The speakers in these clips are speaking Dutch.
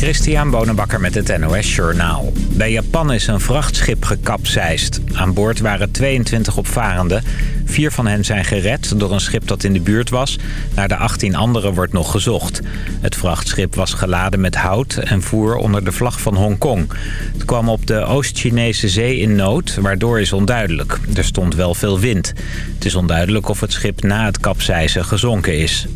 Christian Bonenbakker met het NOS Journaal. Bij Japan is een vrachtschip gekapseist. Aan boord waren 22 opvarenden. Vier van hen zijn gered door een schip dat in de buurt was. Naar de 18 anderen wordt nog gezocht. Het vrachtschip was geladen met hout en voer onder de vlag van Hongkong. Het kwam op de Oost-Chinese zee in nood, waardoor is onduidelijk. Er stond wel veel wind. Het is onduidelijk of het schip na het kapseizen gezonken is.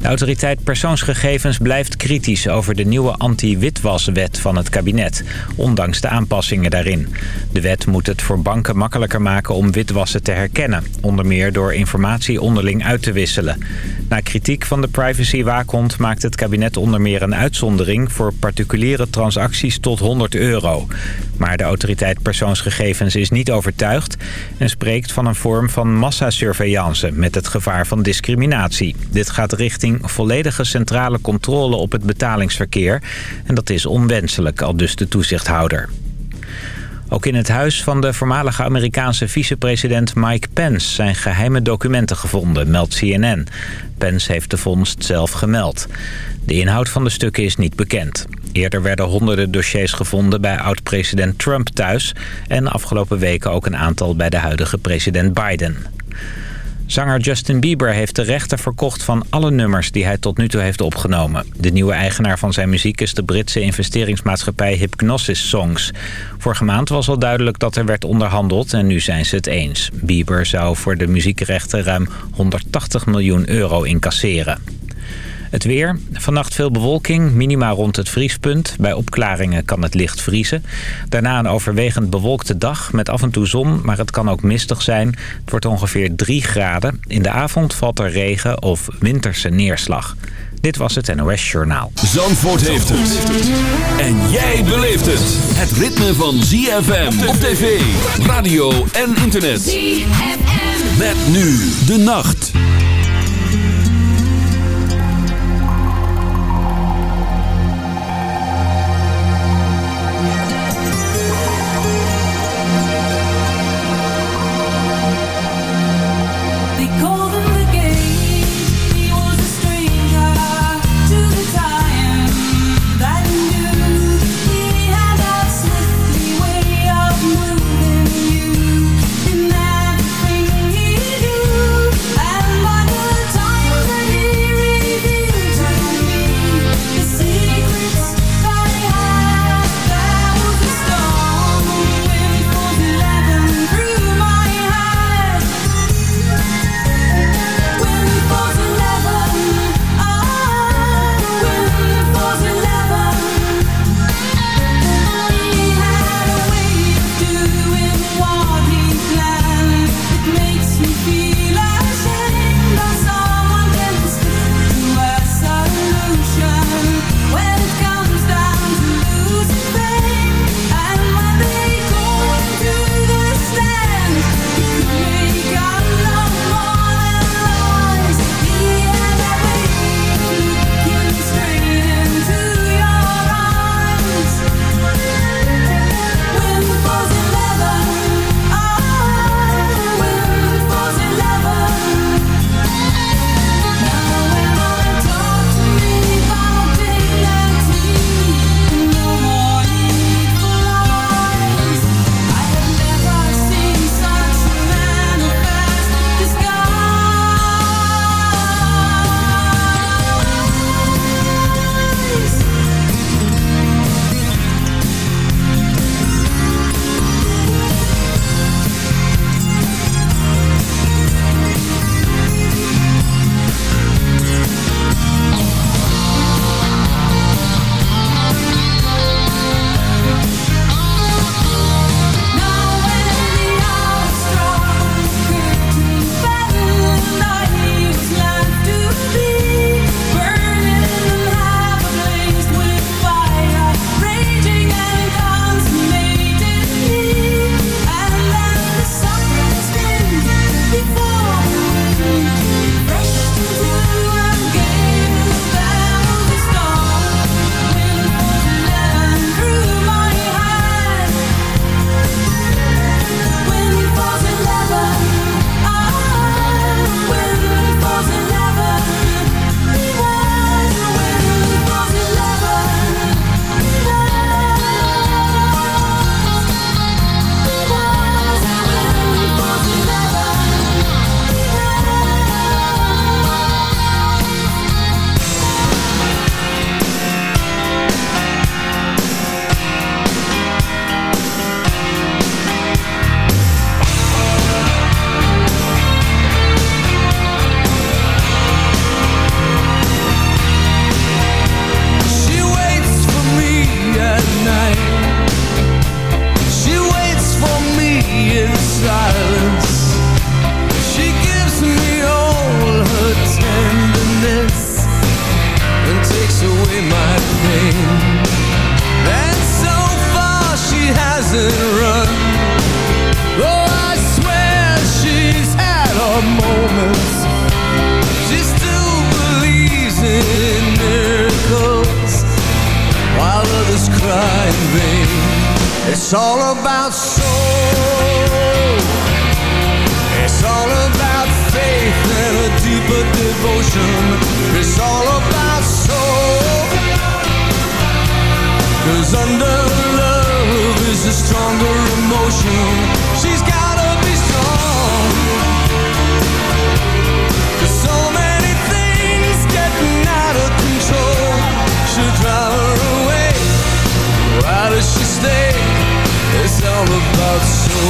De autoriteit persoonsgegevens blijft kritisch over de nieuwe anti-witwaswet van het kabinet, ondanks de aanpassingen daarin. De wet moet het voor banken makkelijker maken om witwassen te herkennen, onder meer door informatie onderling uit te wisselen. Na kritiek van de privacywaakhond maakt het kabinet onder meer een uitzondering voor particuliere transacties tot 100 euro. Maar de autoriteit persoonsgegevens is niet overtuigd en spreekt van een vorm van massasurveillance met het gevaar van discriminatie. Dit gaat richting volledige centrale controle op het betalingsverkeer. En dat is onwenselijk, al dus de toezichthouder. Ook in het huis van de voormalige Amerikaanse vicepresident Mike Pence zijn geheime documenten gevonden, meldt CNN. Pence heeft de vondst zelf gemeld. De inhoud van de stukken is niet bekend. Eerder werden honderden dossiers gevonden bij oud-president Trump thuis... en afgelopen weken ook een aantal bij de huidige president Biden. Zanger Justin Bieber heeft de rechten verkocht van alle nummers die hij tot nu toe heeft opgenomen. De nieuwe eigenaar van zijn muziek is de Britse investeringsmaatschappij Hypnosis Songs. Vorige maand was al duidelijk dat er werd onderhandeld en nu zijn ze het eens. Bieber zou voor de muziekrechten ruim 180 miljoen euro incasseren. Het weer. Vannacht veel bewolking, minima rond het vriespunt. Bij opklaringen kan het licht vriezen. Daarna een overwegend bewolkte dag met af en toe zon, maar het kan ook mistig zijn. Het wordt ongeveer 3 graden. In de avond valt er regen of winterse neerslag. Dit was het NOS Journaal. Zandvoort heeft het. En jij beleeft het. Het ritme van ZFM op tv, radio en internet. ZFM. Met nu de nacht. It's all about soul. It's all about faith and a deeper devotion. It's all about soul. Cause under love is a stronger emotion. All about soul.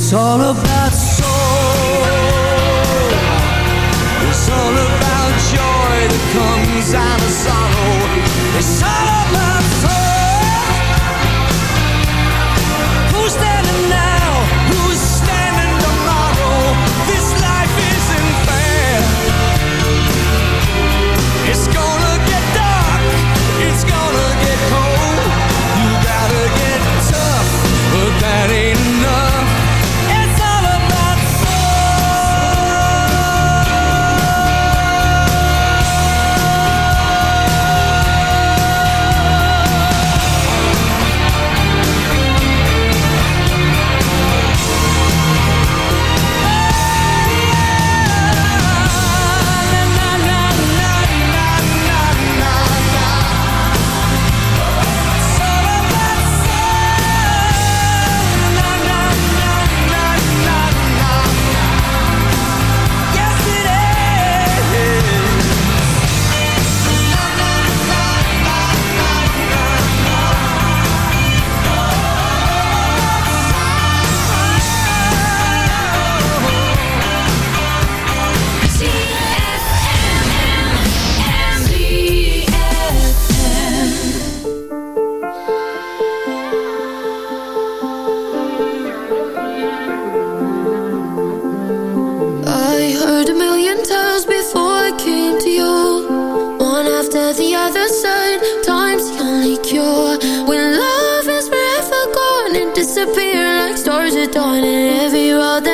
It's all about dawn and every road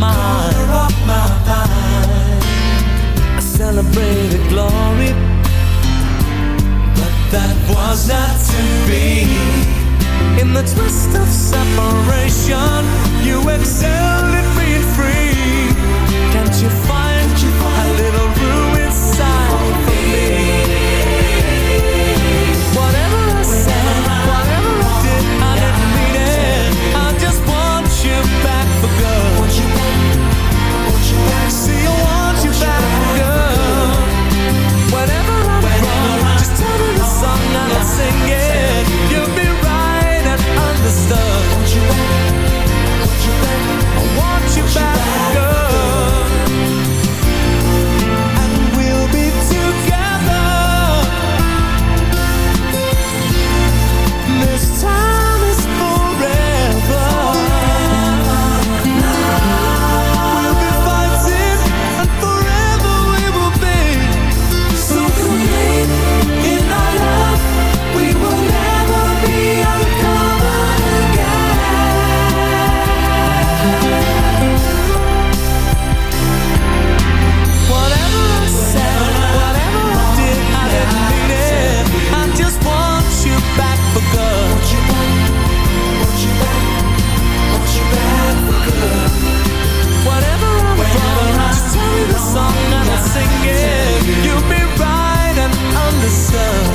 mind. Color of my mind. I celebrated glory, but that was not to be. In the twist of separation, you excelled. sun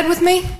bed with me?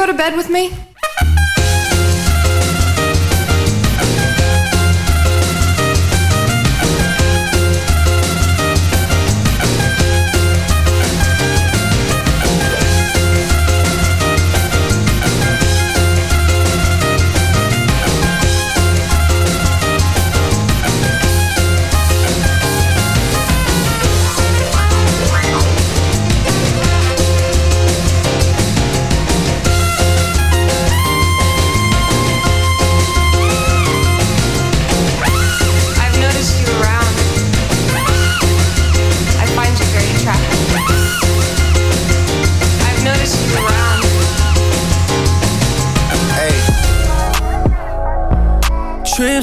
go to bed with me?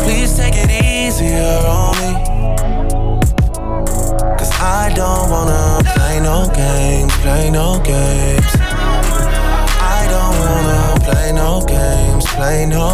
Please take it easier on me? Cause I don't wanna play no games, play no games. I don't wanna play no games, play no